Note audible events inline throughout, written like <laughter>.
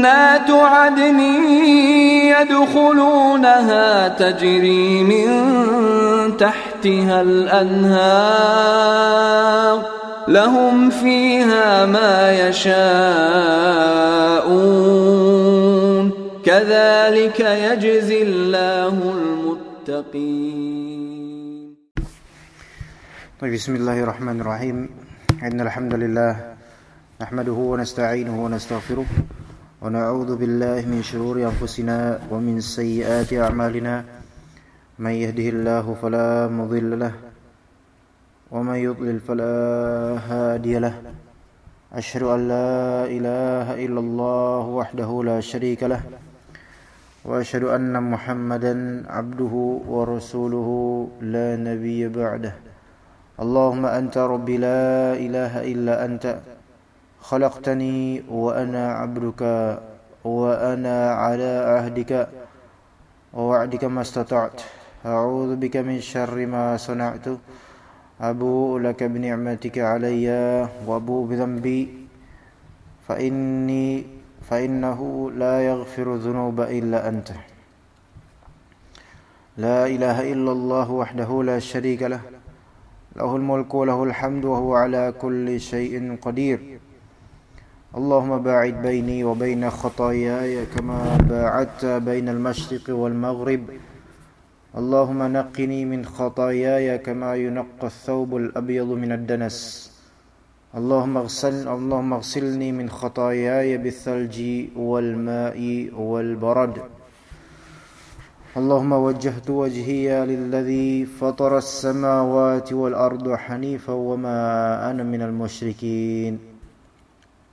جنات عدن يدخلونها تجري من تحتها الأنهار لهم فيها ما يشاءون كذلك يجزي الله المتقين. طيب بسم الله الرحمن الرحيم. إن الحمد لله نحمده ونستعينه ونستغفره ونعوذ بالله من شرور أنفسنا ومن سيئات أعمالنا. من يهده الله فلا مضل له ومن يضلل فلا هادي له. أشهد أن لا إله إلا الله وحده لا شريك له وأشهد أن محمدا عبده ورسوله لا نبي بعده. اللهم أنت ربي لا إله إلا أنت. خلقتني وأنا عبدك وأنا على عهدك ووعدك ما استطعت. أعوذ بك من شر ما صنعت. أبوء لك بنعمتك علي وأبوء بذنبي. فإني فإنه لا يغفر الذنوب إلا أنت. لا إله إلا الله وحده لا شريك له. له الملك وله الحمد وهو على كل شيء قدير. اللهم باعد بيني وبين خطاياي كما باعدت بين المشرق والمغرب. اللهم نقني من خطاياي كما ينقى الثوب الأبيض من الدنس. اللهم اغسل اللهم اغسلني من خطاياي بالثلج والماء والبرد. اللهم وجهت وجهي للذي فطر السماوات والأرض حنيفا وما أنا من المشركين.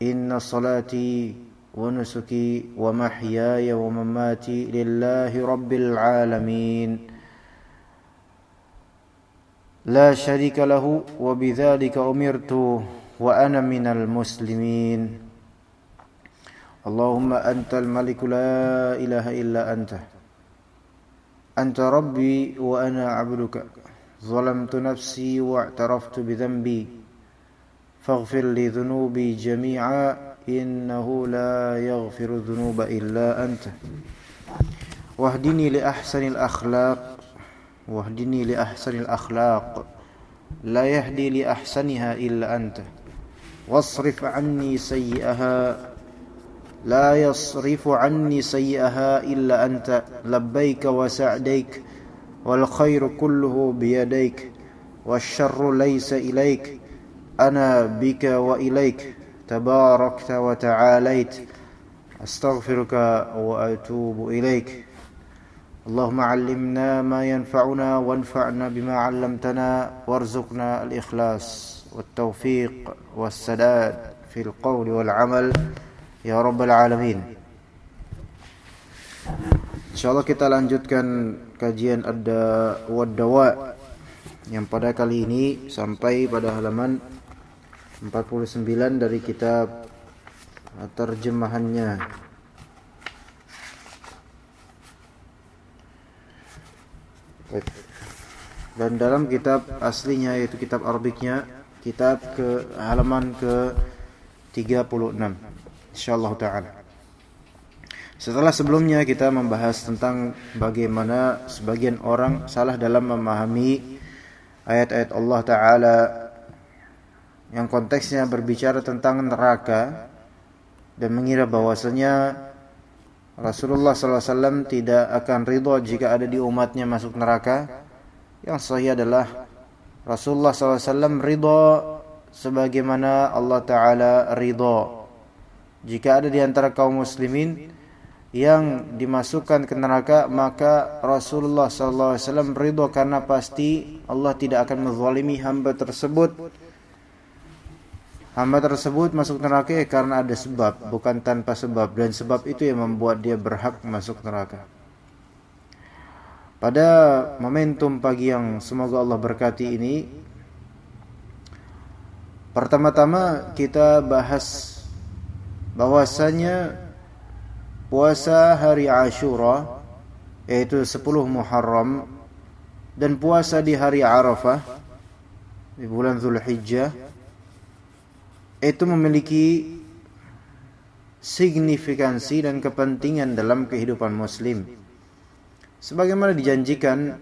إن صلاتي ونسكي ومحياي ومماتي لله رب العالمين. لا شريك له وبذلك أمرت وأنا من المسلمين. اللهم أنت الملك لا إله إلا أنت. أنت ربي وأنا عبدك. ظلمت نفسي واعترفت بذنبي. فاغفر لي ذنوبي جميعا إنه لا يغفر الذنوب إلا أنت. واهدني لأحسن الأخلاق واهدني لأحسن الأخلاق. لا يهدي لأحسنها إلا أنت. واصرف عني سيئها لا يصرف عني سيئها إلا أنت. لبيك وسعديك والخير كله بيديك والشر ليس إليك. أنا بك وإليك تباركت وتعاليت. أستغفرك وأتوب إليك. اللهم علمنا ما ينفعنا وانفعنا بما علمتنا وارزقنا الإخلاص والتوفيق والسداد في القول والعمل. يا رب العالمين. Insyaallah kita lanjutkan kajian ada wadawa yang pada kali ini sampai pada halaman 49 dari kitab terjemahannya. Dan dalam kitab aslinya yaitu kitab Arabiknya kitab ke halaman ke 36 insyaallah taala. Setelah sebelumnya kita membahas tentang bagaimana sebagian orang salah dalam memahami ayat-ayat Allah taala yang konteksnya berbicara tentang neraka dan mengira bahwasanya Rasulullah SAW tidak akan ridho jika ada di umatnya masuk neraka. Yang sahih adalah Rasulullah SAW ridho sebagaimana Allah Ta'ala ridho. Jika ada di antara kaum muslimin yang dimasukkan ke neraka, maka Rasulullah SAW ridho karena pasti Allah tidak akan menzalimi hamba tersebut hamba tersebut masuk neraka ya karena ada sebab, bukan tanpa sebab dan sebab itu yang membuat dia berhak masuk neraka. Pada momentum pagi yang semoga Allah berkati ini Pertama-tama kita bahas bahwasanya puasa hari Ashura yaitu 10 Muharram dan puasa di hari Arafah di bulan Zulhijjah itu memiliki signifikansi dan kepentingan dalam kehidupan muslim sebagaimana dijanjikan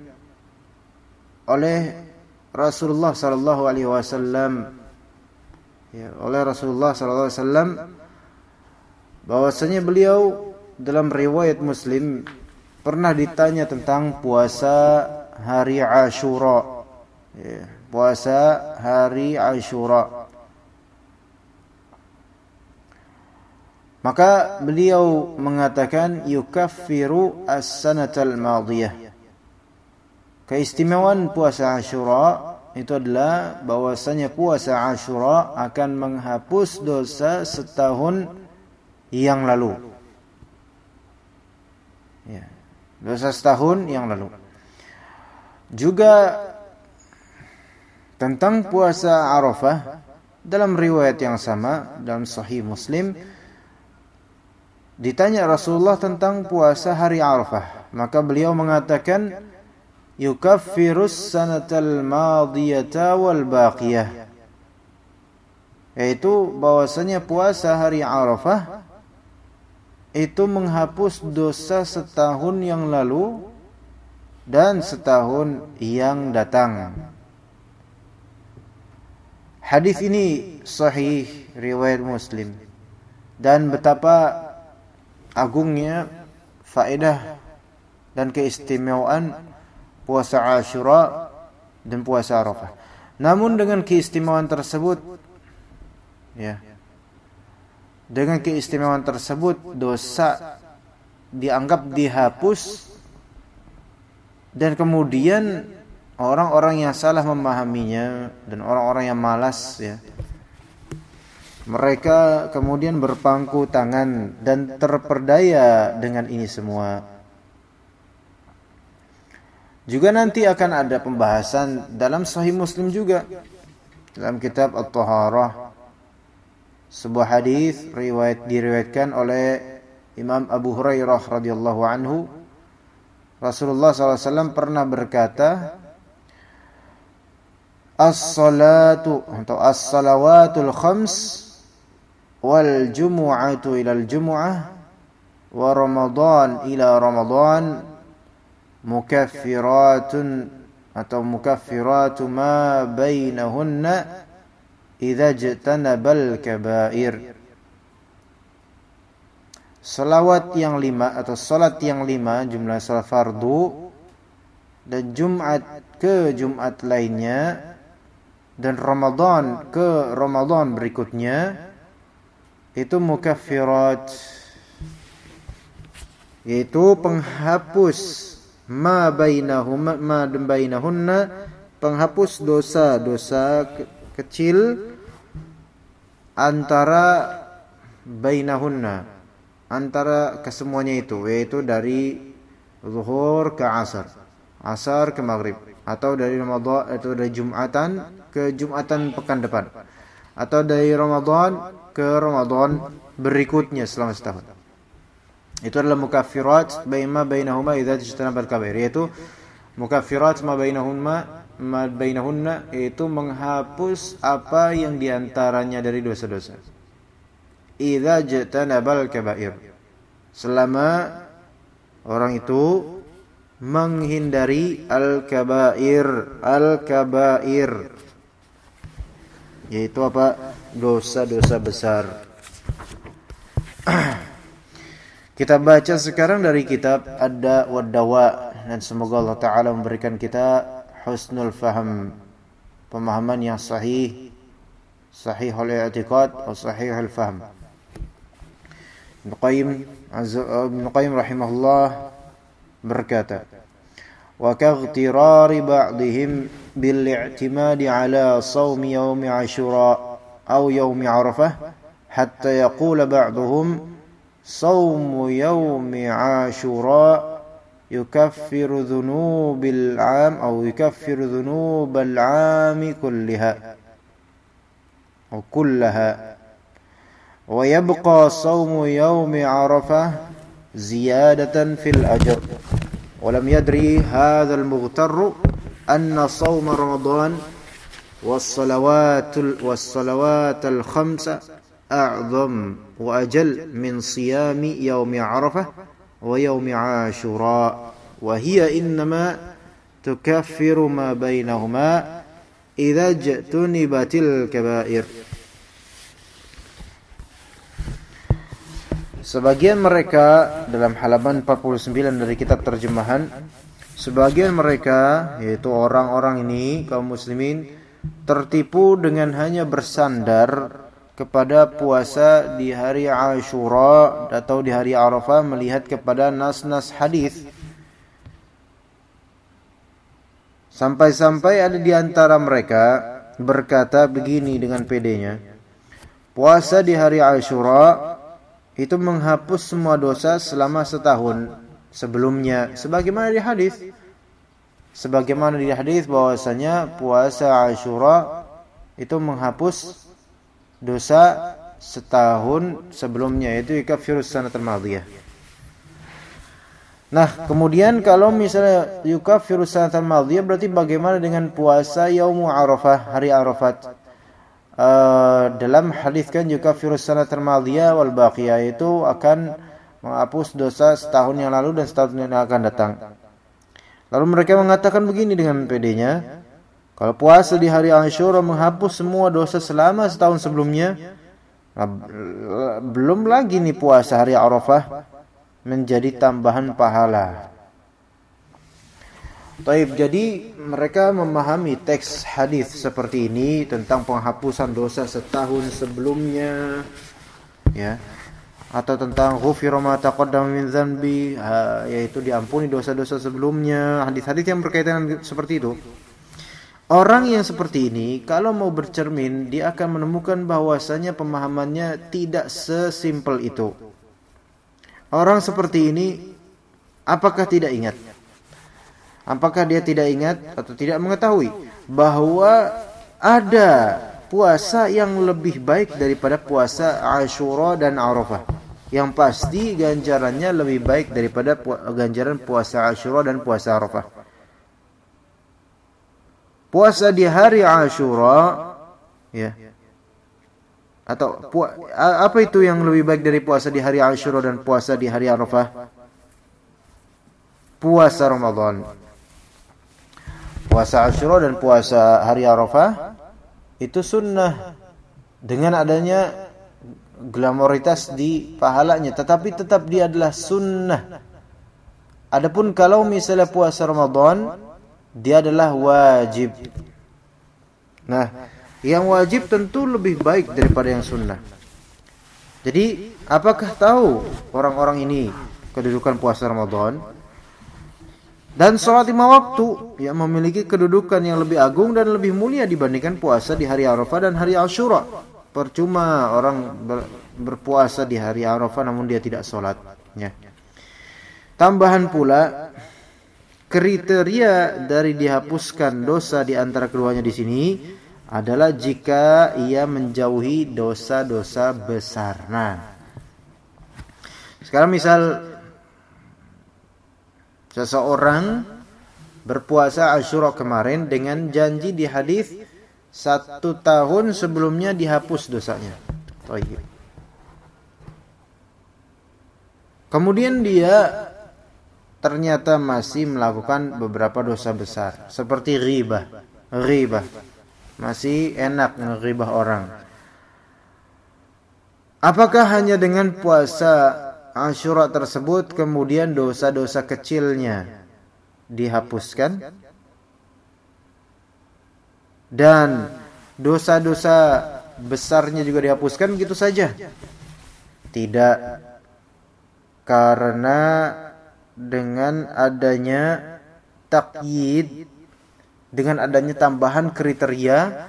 oleh Rasulullah sallallahu alaihi wasallam ya, oleh Rasulullah sallallahu alaihi wasallam bahwasanya beliau dalam riwayat Muslim pernah ditanya tentang puasa hari Ashura. Ya, puasa hari Ashura. Maka beliau mengatakan yukaffiru as-sanatal madiyah. Keistimewaan puasa Ashura itu adalah bahwasanya puasa Ashura akan menghapus dosa setahun yang lalu. Ya, dosa setahun yang lalu. Juga tentang puasa Arafah dalam riwayat yang sama dalam Sahih Muslim ditanya Rasulullah tentang puasa hari Arafah, maka beliau mengatakan yukaffirus sanatal madiyata wal baqiyah. Yaitu bahwasanya puasa hari Arafah itu menghapus dosa setahun yang lalu dan setahun yang datang. Hadis ini sahih riwayat Muslim. Dan betapa agungnya faedah dan keistimewaan puasa Ashura dan puasa Arafah. Namun dengan keistimewaan tersebut ya. Dengan keistimewaan tersebut dosa dianggap dihapus dan kemudian orang-orang yang salah memahaminya dan orang-orang yang malas ya mereka kemudian berpangku tangan dan terperdaya dengan ini semua. Juga nanti akan ada pembahasan dalam Sahih Muslim juga. Dalam kitab At-Taharah. Sebuah hadis riwayat diriwayatkan oleh Imam Abu Hurairah radhiyallahu anhu. Rasulullah SAW pernah berkata As-salatu atau as-salawatul khams wal jumu'atu ila al-jumu'ah wa ramadan ila ramadan mukaffiratun atau mukaffiratu ma bainahunna idza jtanabal kabair. Salawat yang lima atau salat yang lima jumlah salat fardu dan Jumat ke Jumat lainnya dan Ramadan ke Ramadan berikutnya itu mukaffirat. Yaitu penghapus ma bainahuma ma bainahunna. Penghapus dosa-dosa ke kecil antara bainahunna. Antara kesemuanya itu yaitu dari zuhur ke asar. Asar ke maghrib. Atau dari Ramadan atau dari Jumatan ke Jumatan pekan depan. Atau dari Ramadan ke Ramadan berikutnya selama setahun. Itu adalah mukaffirat baina bainahuma idza tajtanaba al-kabair yaitu mukaffirat ma bainahuma ma bainahunna itu menghapus apa yang di antaranya dari dosa-dosa. Idza jatanaba al-kabair selama orang itu menghindari al-kabair al-kabair yaitu apa dosa-dosa besar <clears throat> Kita baca sekarang dari kitab Ada Wadawa dan semoga Allah Taala memberikan kita husnul faham, pemahaman yang sahih, sahih oleh i'tiqad atau sahih al faham. Ibn Qayyim Ibn Qayyim rahimahullah berkata, "Wa kaghtirari ba'dihim bil i'timadi ala shaum yaum Ashura أو يوم عرفة حتى يقول بعضهم صوم يوم عاشوراء يكفر ذنوب العام أو يكفر ذنوب العام كلها أو كلها. ويبقى صوم يوم عرفة زيادة في الأجر. ولم يدري هذا المغتر أن صوم رمضان والصلوات والصلوات الخمسة أعظم وأجل من صيام يوم عرفة ويوم عاشوراء وهي إنما تكفر ما بينهما إذا اجتنبت الكبائر. Sebagian mereka dalam halaman 49 dari kitab terjemahan Sebagian mereka yaitu orang-orang ini kaum muslimin tertipu dengan hanya bersandar kepada puasa di hari Ashura atau di hari Arafah melihat kepada nas-nas hadis. Sampai-sampai ada di antara mereka berkata begini dengan pedenya Puasa di hari Ashura itu menghapus semua dosa selama setahun sebelumnya sebagaimana di hadis sebagaimana di hadis bahwasanya puasa Ashura itu menghapus dosa setahun sebelumnya yaitu virus sanatul madiyah. Nah, kemudian kalau misalnya virus sanatul madiyah berarti bagaimana dengan puasa Yaumu Arafah, hari Arafat? Uh, dalam hadis kan juga virus sana termalia wal baqiyah itu akan menghapus dosa setahun yang lalu dan setahun yang akan datang. Lalu mereka mengatakan begini dengan pedenya, kalau puasa di hari Ashura menghapus semua dosa selama setahun sebelumnya, nah, belum lagi nih puasa hari Arafah menjadi tambahan pahala. Taib, jadi mereka memahami teks hadis seperti ini tentang penghapusan dosa setahun sebelumnya, ya, atau tentang ghufira ma taqaddama min dzanbi, yaitu diampuni dosa-dosa sebelumnya, hadis-hadis yang berkaitan seperti itu. Orang yang seperti ini kalau mau bercermin dia akan menemukan bahwasanya pemahamannya tidak sesimpel itu. Orang seperti ini apakah tidak ingat? Apakah dia tidak ingat atau tidak mengetahui bahwa ada puasa yang lebih baik daripada puasa Ashura dan Arafah? Yang pasti ganjarannya lebih baik daripada ganjaran puasa Ashura dan puasa Arafah. Puasa di hari Ashura ya. Atau apa itu yang lebih baik dari puasa di hari Ashura dan puasa di hari Arafah? Puasa Ramadan puasa Ashura dan puasa hari Arafah itu sunnah dengan adanya glamoritas di pahalanya. Tetapi tetap dia adalah sunnah. Adapun kalau misalnya puasa Ramadan dia adalah wajib. Nah yang wajib tentu lebih baik daripada yang sunnah. Jadi apakah tahu orang-orang ini kedudukan puasa Ramadan dan sholat lima waktu yang memiliki kedudukan yang lebih agung dan lebih mulia dibandingkan puasa di hari Arafah dan hari Ashura. Percuma orang ber, berpuasa di hari Arafah namun dia tidak sholat. Ya. Tambahan pula kriteria dari dihapuskan dosa di antara keduanya di sini adalah jika ia menjauhi dosa-dosa besar. Nah, sekarang misal seseorang berpuasa Ashura kemarin dengan janji di hadis satu tahun sebelumnya dihapus dosanya. Kemudian dia ternyata masih melakukan beberapa dosa besar seperti riba. Riba. Masih enak ngeribah orang. Apakah hanya dengan puasa Ashura tersebut kemudian dosa-dosa kecilnya dihapuskan dan dosa-dosa besarnya juga dihapuskan begitu saja. Tidak karena dengan adanya takyid dengan adanya tambahan kriteria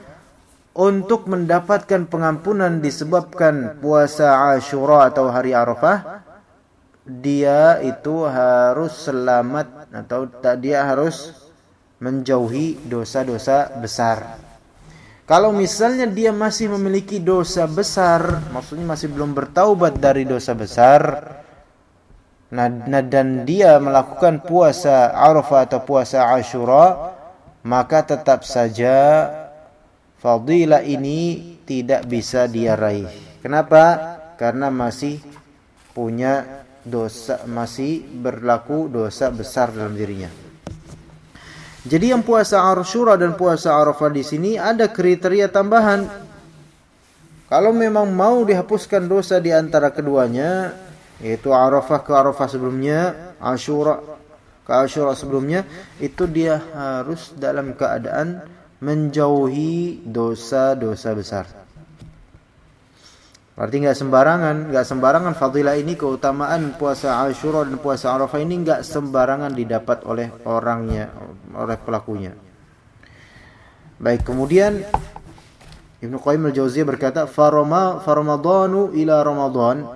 untuk mendapatkan pengampunan disebabkan puasa Ashura atau hari Arafah dia itu harus selamat atau tak dia harus menjauhi dosa-dosa besar. Kalau misalnya dia masih memiliki dosa besar, maksudnya masih belum bertaubat dari dosa besar, nah, dan dia melakukan puasa Arafah atau puasa Ashura, maka tetap saja fadilah ini tidak bisa dia raih. Kenapa? Karena masih punya dosa, masih berlaku dosa besar dalam dirinya. Jadi yang puasa Ashura dan puasa Arafah di sini ada kriteria tambahan. Kalau memang mau dihapuskan dosa di antara keduanya, yaitu Arafah ke Arafah sebelumnya, Ashura ke Ashura sebelumnya, itu dia harus dalam keadaan menjauhi dosa-dosa besar. Berarti nggak sembarangan, nggak sembarangan fadilah ini keutamaan puasa Ashura dan puasa Arafah ini nggak sembarangan didapat oleh orangnya, oleh pelakunya. Baik, kemudian Ibnu Qayyim al-Jauziyah berkata, "Farama faramadanu ila Ramadan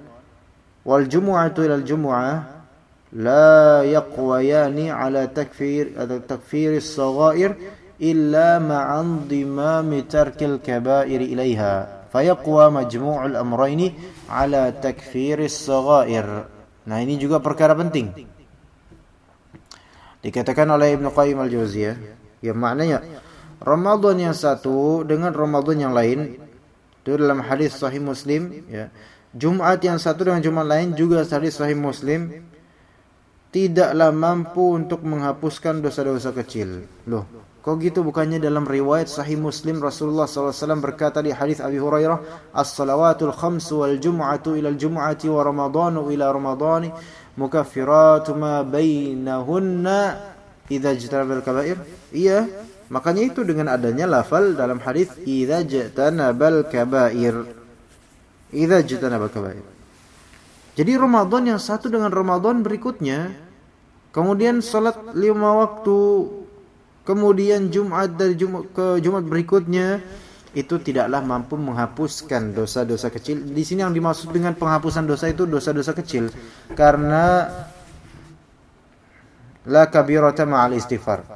wal jumu'atu ila al-jumu'ah la yaqwayani ala takfir atau takfir as-saghair illa ma'an dimami tarkil kaba'ir ilaiha." Fayaqwa majmu'ul amrayni ala takfiris saghair. Nah, ini juga perkara penting. Dikatakan oleh Ibnu Qayyim al-Jauziyah, yang maknanya Ramadan yang satu dengan Ramadan yang lain itu dalam hadis sahih Muslim ya. Jumat yang satu dengan Jumat lain juga hadis sahih Muslim tidaklah mampu untuk menghapuskan dosa-dosa kecil. Loh, Kok gitu bukannya dalam riwayat Sahih Muslim Rasulullah SAW berkata di hadis Abi Hurairah, "As-salawatul khamsu wal jum'atu ila al-jum'ati wa ramadhanu ila ramadhani mukaffiratun ma bainahunna idza ijtanabal kaba'ir." Iya, makanya itu dengan adanya lafal dalam hadis idza ijtanabal kaba'ir. Idza ijtanabal kaba'ir. Jadi Ramadan yang satu dengan Ramadan berikutnya, kemudian salat lima waktu kemudian Jumat dari Jumat ke Jumat berikutnya itu tidaklah mampu menghapuskan dosa-dosa kecil. Di sini yang dimaksud dengan penghapusan dosa itu dosa-dosa kecil karena la kabirata ma'al istighfar.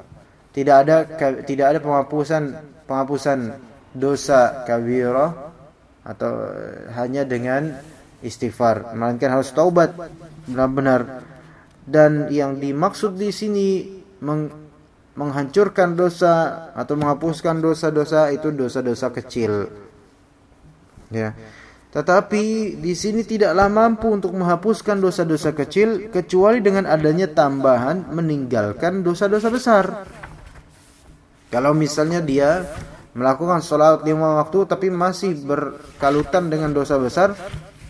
Tidak ada tidak ada penghapusan penghapusan dosa kabirah atau hanya dengan istighfar, melainkan harus taubat benar-benar. Dan yang dimaksud di sini menghancurkan dosa atau menghapuskan dosa-dosa itu dosa-dosa kecil. Ya. Tetapi di sini tidaklah mampu untuk menghapuskan dosa-dosa kecil kecuali dengan adanya tambahan meninggalkan dosa-dosa besar. Kalau misalnya dia melakukan sholat lima waktu tapi masih berkalutan dengan dosa besar,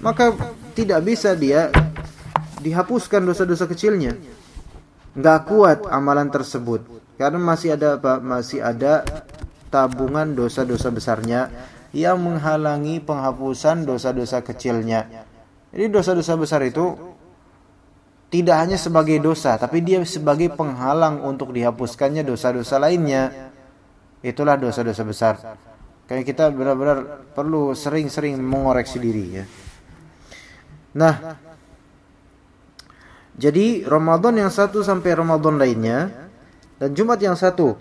maka tidak bisa dia dihapuskan dosa-dosa kecilnya. Nggak kuat amalan tersebut. Karena masih ada apa? Masih ada tabungan dosa-dosa besarnya yang menghalangi penghapusan dosa-dosa kecilnya. Jadi dosa-dosa besar itu tidak hanya sebagai dosa, tapi dia sebagai penghalang untuk dihapuskannya dosa-dosa lainnya. Itulah dosa-dosa besar. Kayak kita benar-benar perlu sering-sering mengoreksi diri ya. Nah, jadi Ramadan yang satu sampai Ramadan lainnya dan Jumat yang satu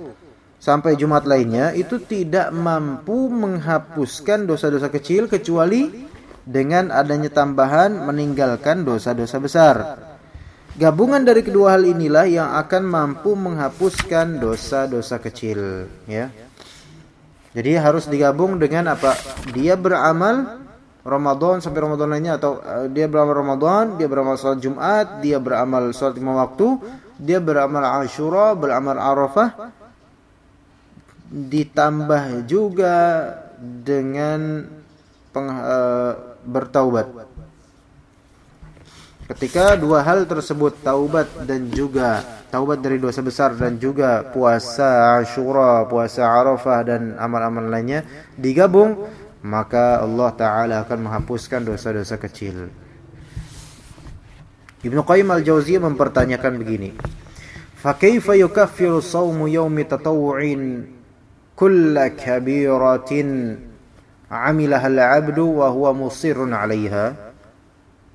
sampai Jumat lainnya itu tidak mampu menghapuskan dosa-dosa kecil kecuali dengan adanya tambahan meninggalkan dosa-dosa besar. Gabungan dari kedua hal inilah yang akan mampu menghapuskan dosa-dosa kecil, ya. Jadi harus digabung dengan apa? Dia beramal Ramadan sampai Ramadan lainnya atau uh, dia beramal Ramadan, dia beramal salat Jumat, dia beramal salat lima waktu, dia beramal Ashura, beramal Arafah ditambah juga dengan peng, uh, bertaubat. Ketika dua hal tersebut taubat dan juga taubat dari dosa besar dan juga puasa Ashura, puasa Arafah dan amal-amal lainnya digabung, maka Allah taala akan menghapuskan dosa-dosa kecil. Ibnu Qayyim al-Jauziyah mempertanyakan begini. Fa kaifa yukaffiru shaumu yaumi tatawwu'in kulla kabiratin 'amilaha al-'abdu wa huwa musirrun 'alayha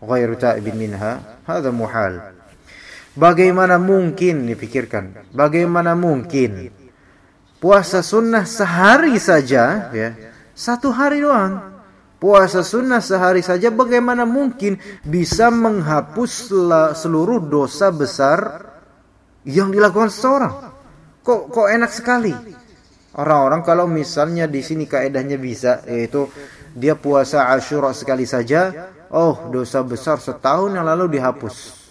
ghairu ta'ibin minha? Hadha muhal. Bagaimana mungkin dipikirkan? Bagaimana mungkin puasa sunnah sehari saja ya satu hari doang. Puasa sunnah sehari saja bagaimana mungkin bisa menghapus seluruh dosa besar yang dilakukan seseorang? Kok kok enak sekali? Orang-orang kalau misalnya di sini kaedahnya bisa yaitu dia puasa Asyura sekali saja, oh dosa besar setahun yang lalu dihapus.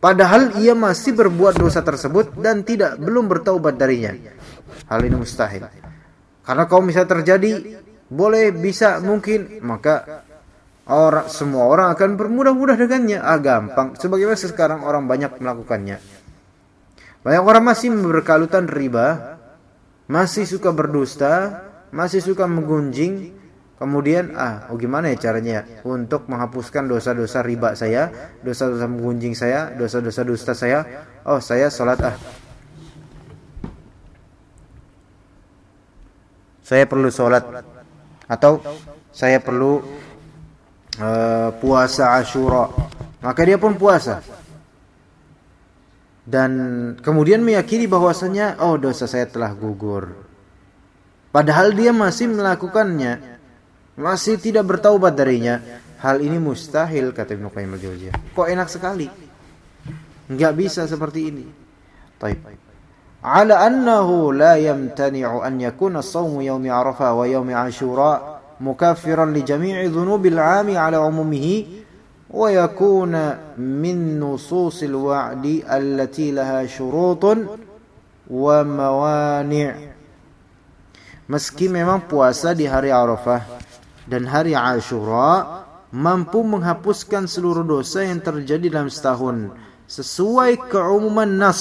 Padahal ia masih berbuat dosa tersebut dan tidak belum bertaubat darinya. Hal ini mustahil. Karena kalau misalnya terjadi, boleh bisa mungkin maka orang semua orang akan bermudah-mudah dengannya. Ah gampang. Sebagaimana sekarang orang banyak melakukannya. Banyak orang masih berkalutan riba, masih suka berdusta, masih suka menggunjing, kemudian ah oh gimana ya caranya untuk menghapuskan dosa-dosa riba saya, dosa-dosa menggunjing saya, dosa-dosa dusta saya? Oh, saya salat ah. Saya perlu salat atau saya perlu uh, puasa Asyura. Maka dia pun puasa dan kemudian meyakini bahwasanya oh dosa saya telah gugur. Padahal dia masih melakukannya, masih tidak bertaubat darinya. Hal ini mustahil kata Ibnu Qayyim al-Jauziyah. Kok enak sekali? Enggak bisa seperti ini. Taib. على أنه لا يمتنع أن يكون الصوم يوم عرفة ويوم عاشوراء مكفرا لجميع ذنوب العام على عمومه ويكون من نصوص الوعد التي لها شروط وموانع meski memang puasa di hari Arafah dan hari Ashura mampu menghapuskan seluruh dosa yang terjadi dalam setahun sesuai keumuman nas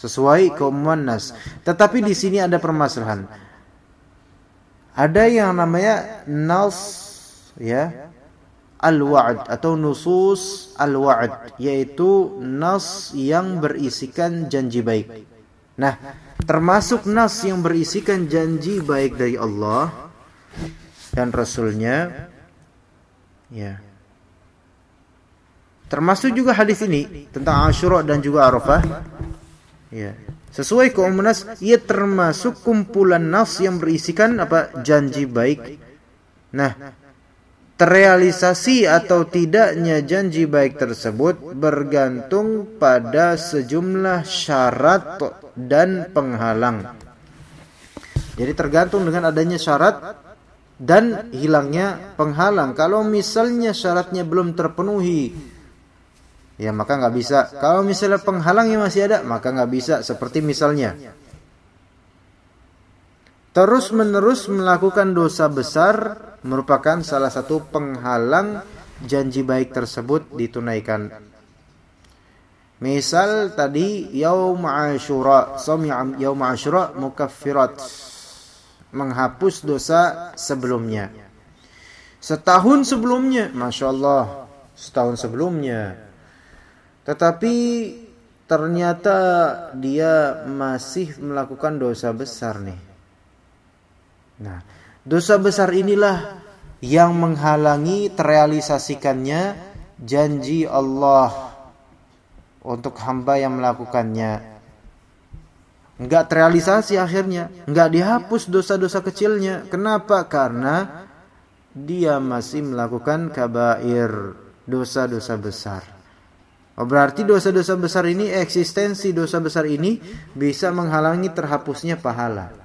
Sesuai keumuman nas. Tetapi di sini ada permasalahan. Ada yang namanya nas ya al-wa'd atau nusus al-wa'd yaitu nas yang berisikan janji baik. Nah, termasuk nas yang berisikan janji baik dari Allah dan Rasulnya ya. Termasuk juga hadis ini tentang Asyura dan juga Arafah. Ya. Sesuai keumuman nas, ia termasuk kumpulan nas yang berisikan apa? janji baik. Nah, Terrealisasi atau tidaknya janji baik tersebut bergantung pada sejumlah syarat dan penghalang. Jadi tergantung dengan adanya syarat dan hilangnya penghalang. Kalau misalnya syaratnya belum terpenuhi, ya maka nggak bisa. Kalau misalnya penghalangnya masih ada, maka nggak bisa. Seperti misalnya terus menerus melakukan dosa besar merupakan salah satu penghalang janji baik tersebut ditunaikan. Misal tadi yaum Asyura, som yaum Asyura mukaffirat menghapus dosa sebelumnya. Setahun sebelumnya, Masya Allah, setahun sebelumnya. Tetapi ternyata dia masih melakukan dosa besar nih. Nah, Dosa besar inilah yang menghalangi terrealisasikannya janji Allah untuk hamba yang melakukannya. Enggak terrealisasi akhirnya, enggak dihapus dosa-dosa kecilnya. Kenapa? Karena dia masih melakukan kabair, dosa-dosa besar. Oh, berarti dosa-dosa besar ini eksistensi dosa besar ini bisa menghalangi terhapusnya pahala.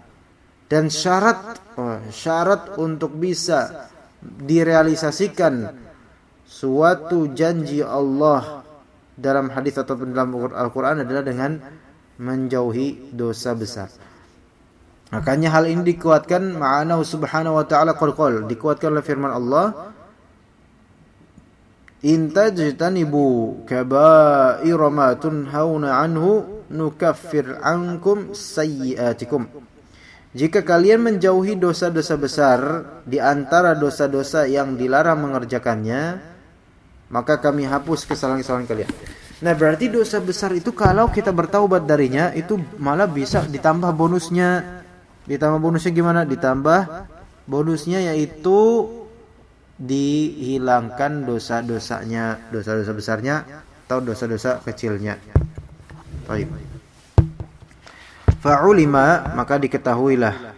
Dan syarat oh, syarat untuk bisa direalisasikan suatu janji Allah dalam hadis ataupun dalam Al-Qur'an adalah dengan menjauhi dosa besar. Makanya hal ini dikuatkan ma'ana subhanahu wa ta'ala qul dikuatkan oleh firman Allah In tajtanibu kaba'ira ma tunhauna anhu nukaffir ankum sayyi'atikum jika kalian menjauhi dosa-dosa besar di antara dosa-dosa yang dilarang mengerjakannya, maka kami hapus kesalahan-kesalahan kalian. Nah, berarti dosa besar itu kalau kita bertaubat darinya itu malah bisa ditambah bonusnya. Ditambah bonusnya gimana? Ditambah bonusnya yaitu dihilangkan dosa-dosanya, dosa-dosa besarnya atau dosa-dosa kecilnya. Baik. Fa'ulima maka diketahuilah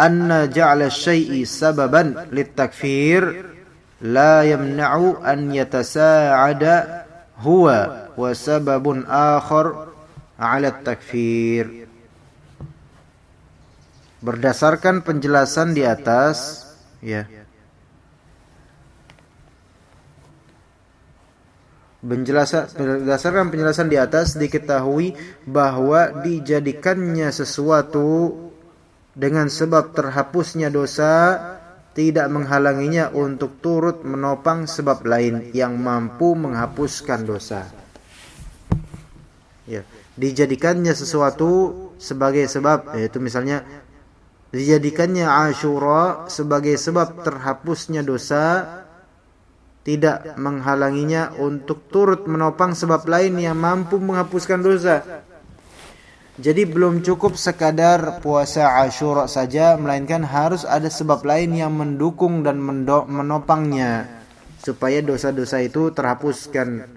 anna ja'ala syai'i sababan litakfir la yamna'u an yatasa'ada huwa wa sababun akhar 'ala takfir berdasarkan penjelasan di atas ya Penjelasan, berdasarkan penjelasan di atas diketahui bahwa dijadikannya sesuatu dengan sebab terhapusnya dosa tidak menghalanginya untuk turut menopang sebab lain yang mampu menghapuskan dosa. Ya, dijadikannya sesuatu sebagai sebab yaitu misalnya dijadikannya Ashura sebagai sebab terhapusnya dosa tidak menghalanginya untuk turut menopang sebab lain yang mampu menghapuskan dosa. Jadi belum cukup sekadar puasa Ashura saja melainkan harus ada sebab lain yang mendukung dan menopangnya supaya dosa-dosa itu terhapuskan.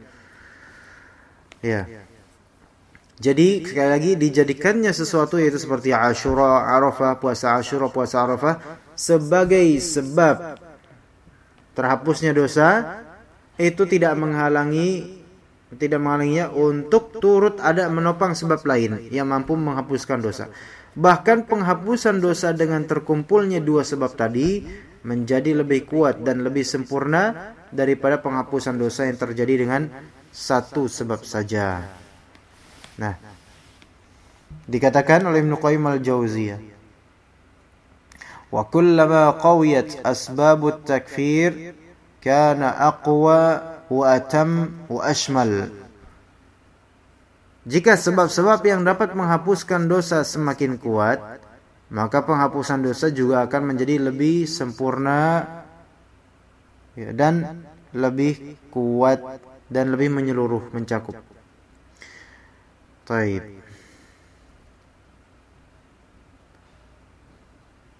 Ya. Jadi sekali lagi dijadikannya sesuatu yaitu seperti Ashura, Arafah, puasa Ashura, puasa Arafah sebagai sebab terhapusnya dosa itu tidak menghalangi tidak menghalanginya untuk turut ada menopang sebab lain yang mampu menghapuskan dosa. Bahkan penghapusan dosa dengan terkumpulnya dua sebab tadi menjadi lebih kuat dan lebih sempurna daripada penghapusan dosa yang terjadi dengan satu sebab saja. Nah, dikatakan oleh Ibnu Qayyim al-Jauziyah وكلما قويت أسباب التكفير كان أقوى وأتم وأشمل jika sebab-sebab yang dapat menghapuskan dosa semakin kuat maka penghapusan dosa juga akan menjadi lebih sempurna ya, dan lebih kuat dan lebih menyeluruh mencakup. Taib.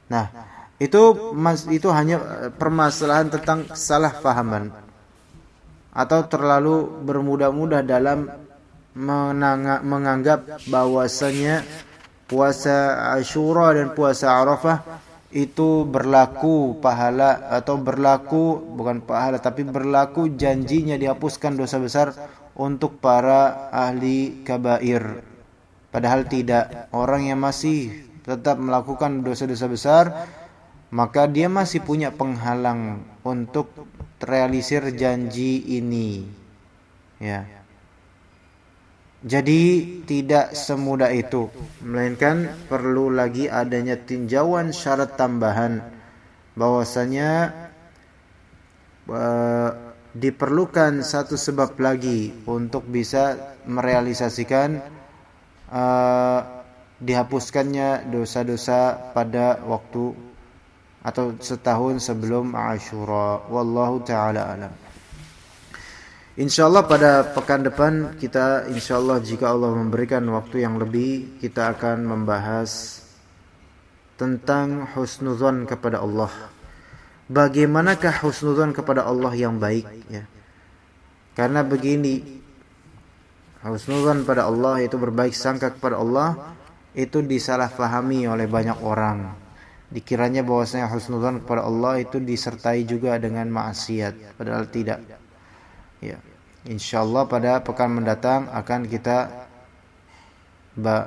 Nah, itu mas itu hanya eh, permasalahan tentang salah fahaman atau terlalu bermudah-mudah dalam menganggap bahwasanya puasa Ashura dan puasa Arafah itu berlaku pahala atau berlaku bukan pahala tapi berlaku janjinya dihapuskan dosa besar untuk para ahli kabair. Padahal tidak. Orang yang masih tetap melakukan dosa-dosa besar, maka dia masih punya penghalang untuk realisir janji ini. Ya. Jadi tidak semudah itu, melainkan perlu lagi adanya tinjauan syarat tambahan bahwasanya uh, diperlukan satu sebab lagi untuk bisa merealisasikan uh, dihapuskannya dosa-dosa pada waktu atau setahun sebelum Ashura. Wallahu taala alam. Insyaallah pada pekan depan kita insyaallah jika Allah memberikan waktu yang lebih kita akan membahas tentang husnuzon kepada Allah. Bagaimanakah husnuzon kepada Allah yang baik ya? Karena begini husnuzon pada Allah itu berbaik sangka kepada Allah itu disalahfahami oleh banyak orang. Dikiranya bahwasanya husnudzon kepada Allah itu disertai juga dengan maksiat, padahal tidak. Ya. Insyaallah pada pekan mendatang akan kita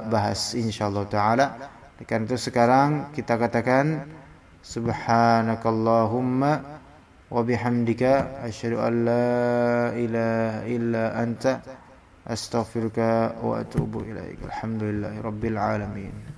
bahas insyaallah taala. Karena itu sekarang kita katakan سبحانك اللهم وبحمدك أشهد أن لا إله إلا أنت أستغفرك وأتوب إليك. الحمد لله رب العالمين.